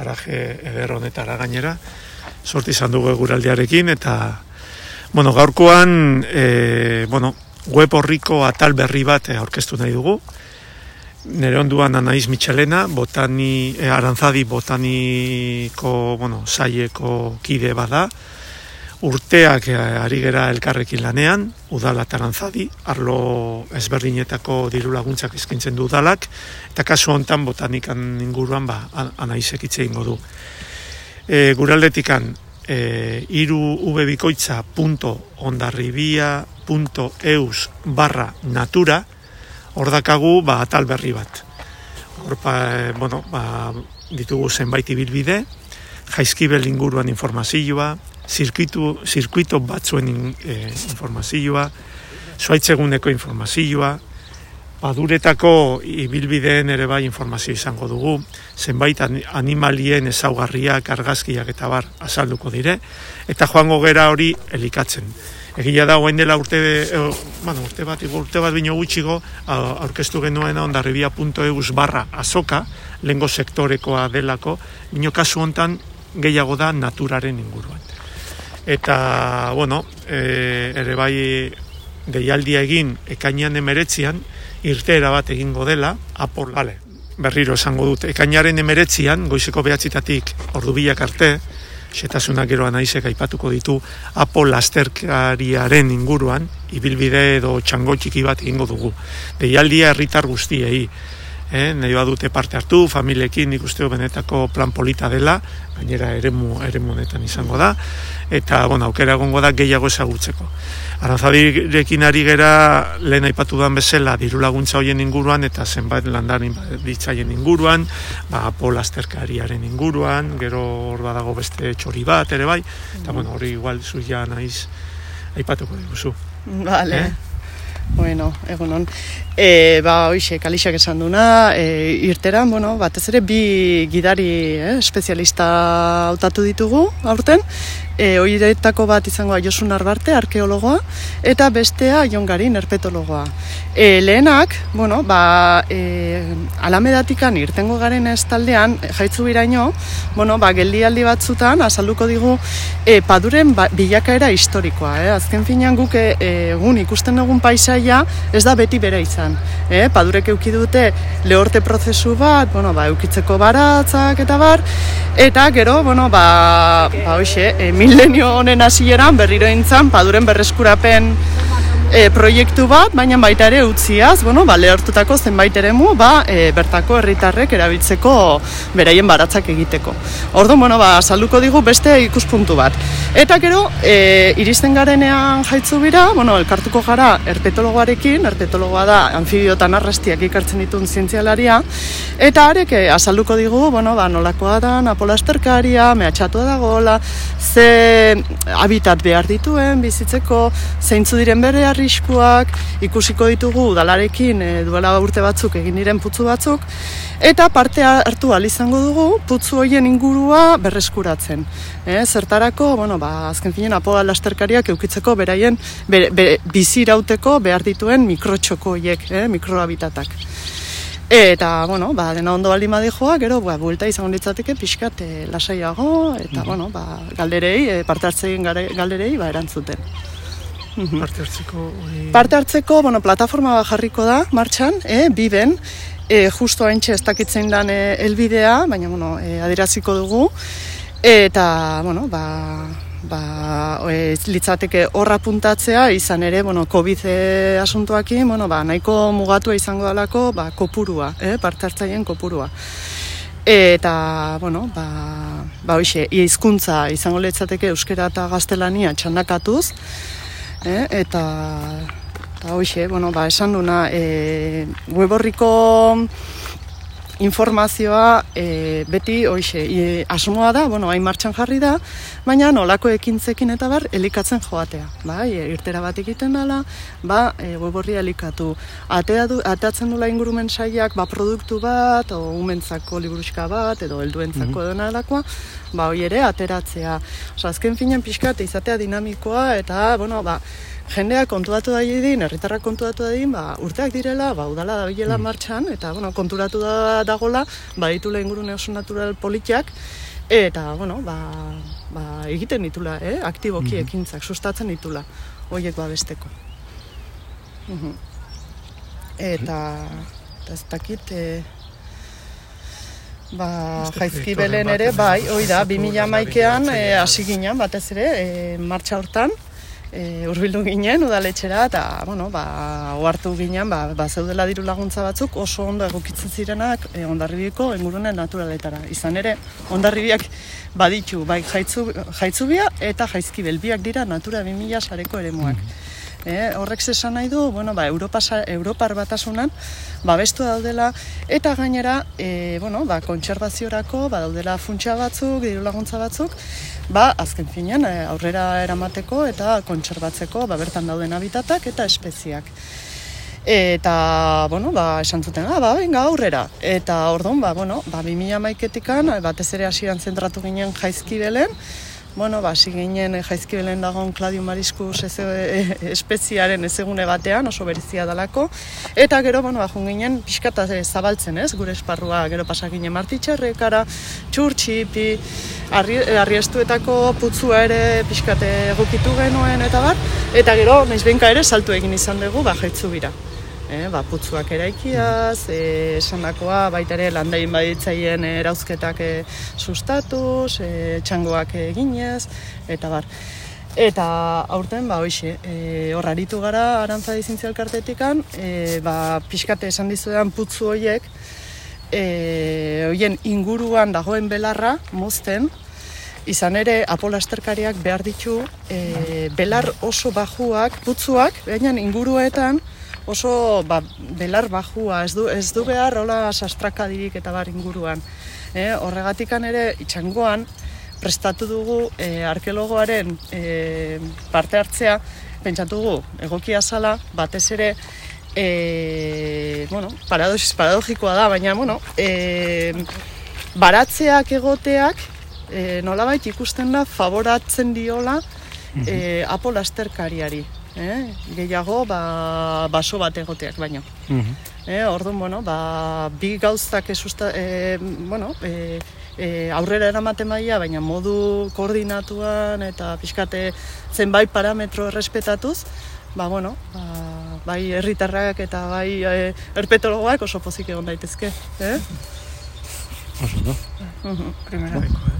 paraje eder honetara gainera, sorti izan dugu eguraldiarekin, eta, bueno, gaurkoan, e, bueno, web horriko atal berri bat e, aurkeztu nahi dugu, nire onduan Anaiz Michelena, botani, e, arantzadi botaniko, bueno, saieko kide bada, urteak e, ari gera elkarrekin lanean, udala tarantzadi, arlo ezberdinetako diru laguntzak izkintzen du udalak, eta kasu hontan botanikan inguruan ba, anaizek itse ingo du. E, guraldetikan, e, iru ubebikoitza punto ondarribia.eus barra natura, hor dakagu ba, atal berri bat. Hor, ba, bueno, ba, ditugu zenbait ibilbide, jaizkibel inguruan informazioa, zirkuitu, zirkuito batzuen in, e, informazioa, zuaitzeguneko informazioa, baduretako ibilbideen ere bai informazio izango dugu, zenbait animalien ezaugarriak, argazkiak eta bar azalduko dire, eta joango gera hori elikatzen. Egia da orain dela urte e, bueno, urte bat urte bat bino gutxigo aurkeztu genuen ondarribia.eus barra azoka lengo sektorekoa delako bino kasu hontan gehiago da naturaren inguruan eta bueno e, ere bai deialdia egin ekainian emeretzian irteera bat egingo dela apor, vale, berriro esango dut ekainaren emeretzian goizeko behatzitatik ordu bilak arte setasunak gero anaizek aipatuko ditu Apo lasterkariaren inguruan, ibilbide edo txango txiki bat egingo dugu. Deialdia herritar guztiei, eh, nahi badute parte hartu, familiekin ikusteo benetako plan polita dela, gainera eremu, eremu honetan izango da, eta bueno, aukera egongo da gehiago ezagutzeko. Arantzadirekin ari gera lehen aipatu dan bezala diru laguntza hoien inguruan eta zenbait landarin ditzaien inguruan, ba, polasterkariaren inguruan, gero hor badago beste txori bat ere bai, eta bueno, hori igual zuia naiz aipatuko diguzu. Vale. Eh? Bueno, egunon. E, ba, hoxe, kalixak esan duna, e, irteran, bueno, batez ere bi gidari eh, espezialista hautatu ditugu aurten, e, oiretako bat izango Josun Arbarte, arkeologoa, eta bestea Garin, erpetologoa. E, lehenak, bueno, ba, e, alamedatikan irtengo garen ez taldean, jaitzu biraino, bueno, ba, geldialdi batzutan, azalduko digu, e, paduren ba, bilakaera historikoa, eh? azken finean guk e, egun ikusten egun paisaia, ez da beti bere izan izan. E, padurek euki dute lehorte prozesu bat, bueno, ba, eukitzeko baratzak eta bar, eta gero, bueno, ba, ba hoxe, e, milenio honen hasieran berriro intzan, paduren berreskurapen e, proiektu bat, baina baita ere utziaz, bueno, ba, lehortutako zenbait eremu, ba, e, bertako herritarrek erabiltzeko beraien baratzak egiteko. Ordu, bueno, ba, salduko digu beste ikuspuntu bat. Eta gero, e, iristen garenean jaitzu bira, bueno, elkartuko gara herpetologoarekin, herpetologoa da anfibiotan arrastiak ikartzen ditun zientzialaria, eta arek e, azalduko digu, bueno, ba, nolakoa da, napola esterkaria, mehatxatu da gola, ze habitat behar dituen bizitzeko, zeintzu diren bere arriskuak, ikusiko ditugu dalarekin e, duela urte batzuk egin diren putzu batzuk, eta parte hartu al izango dugu putzu hoien ingurua berreskuratzen. E, zertarako, bueno, ba, azken finen, apoga lasterkariak eukitzeko beraien be, be, bizirauteko behar dituen mikrotxoko hoiek, e, mikrohabitatak. Eta, bueno, ba, dena ondo baldin joa, gero, ba, buelta izango ditzateke pixkat e, lasaiago, eta, mm bueno, ba, galderei, e, parte hartzen galderei, ba, erantzuten. Parte hartzeko... Parte hartzeko, bueno, plataforma jarriko da, martxan, e, biben, e, justo haintxe ez dakitzen dan e, elbidea, baina, bueno, e, adiraziko dugu, eta, bueno, ba, ba, e, litzateke horra puntatzea, izan ere, bueno, COVID asuntuakin, bueno, ba, nahiko mugatua izango dalako, ba, kopurua, eh, parte hartzaien kopurua. Eta, bueno, ba, ba hoxe, hizkuntza izango litzateke euskera eta gaztelania txandakatuz, eh? eta eta hoxe, bueno, ba, esan duna e, web informazioa e, beti hoxe, e, asmoa da, bueno, hain martxan jarri da, baina nolako ekintzekin eta bar, elikatzen joatea. Ba, e, irtera bat egiten dela, ba, e, web elikatu. Atea du, ateatzen dula ingurumen saiak, ba, produktu bat, o umentzako liburuska bat, edo helduentzako mm -hmm. ba, hoi ere, ateratzea. Osa, azken finen pixkat, izatea dinamikoa, eta, bueno, ba, jendea kontuatu da din, herritarrak kontuatu da din, ba, urteak direla, ba, udala da bilela mm. martxan, eta, bueno, konturatu da dagola, ba, ditula ingurune oso natural politiak, eta, bueno, ba, ba, egiten ditula, eh? aktiboki mm ekintzak, sustatzen ditula, horiek ba besteko. Mhm. Eta, eta ez dakit, e, ba, jaizki belen ere, bai, hoi da, 2000 maikean, eh, hasi ginen, batez ere, e, martxa hortan, e, urbildu ginen udaletxera eta bueno, ba, ohartu ginen ba, ba, zeudela diru laguntza batzuk oso ondo egokitzen zirenak e, ondarribiko engurune naturaletara. Izan ere, ondarribiak baditu, bai jaitzu, jaitzubia eta jaizkibel biak dira natura 2000 sareko eremuak. Mm E, horrek zesan nahi du, bueno, ba, Europa, Europar batasunan, ba, bestu daudela, eta gainera, e, bueno, ba, kontserbaziorako, ba, daudela funtsa batzuk, diru laguntza batzuk, ba, azken finean, e, aurrera eramateko eta kontserbatzeko, ba, bertan dauden habitatak eta espeziak. Eta, bueno, ba, esan zuten, ah, ba, venga, aurrera. Eta, orduan, ba, bueno, ba, 2000 maiketikan, batez ere hasian zentratu ginen jaizki belen, bueno, ba, ginen eh, jaizki belen dagoen Claudio Mariskus ez, e, espeziaren ezegune batean, oso berizia dalako, eta gero, bueno, ba, ginen pixkata zabaltzen, ez, gure esparrua, gero pasakinen martitxarrekara, txurtxipi, arri, arriestuetako putzua ere pixkate egokitu genuen, eta bar, eta gero, naiz ere, saltu egin izan dugu, ba, jaitzu bira e, ba, putzuak eraikiaz, e, esan dakoa, baita ere landain baditzaien erauzketak e, sustatuz, e, txangoak eginez, eta bar. Eta aurten, ba, hoxe, e, horraritu gara arantza dizintzi elkartetikan, e, ba, pixkate esan dizudan putzu horiek, e, hoien inguruan dagoen belarra, mozten, izan ere apolasterkariak behar ditu e, belar oso bajuak, putzuak, baina inguruetan, oso ba, belar bajua, ez du, ez du behar hola sastrakadirik eta bar inguruan. E, horregatikan ere itxangoan prestatu dugu e, arkeologoaren e, parte hartzea, pentsatu dugu egokia zala, batez ere e, bueno, paradogikoa da, baina bueno, e, baratzeak egoteak e, nolabait ikusten da favoratzen diola e, apolasterkariari eh? gehiago ba, baso bat egoteak baino. Mm eh, orduan, bueno, ba, bi gauztak esusta, eh, bueno, eh, eh, aurrera eramaten maila, baina modu koordinatuan eta pixkate zenbait parametro errespetatuz, ba, bueno, ba, bai herritarrak eta bai eh, erpetologoak oso pozik egon daitezke. Eh? Oso, no? Uh -huh. Primera.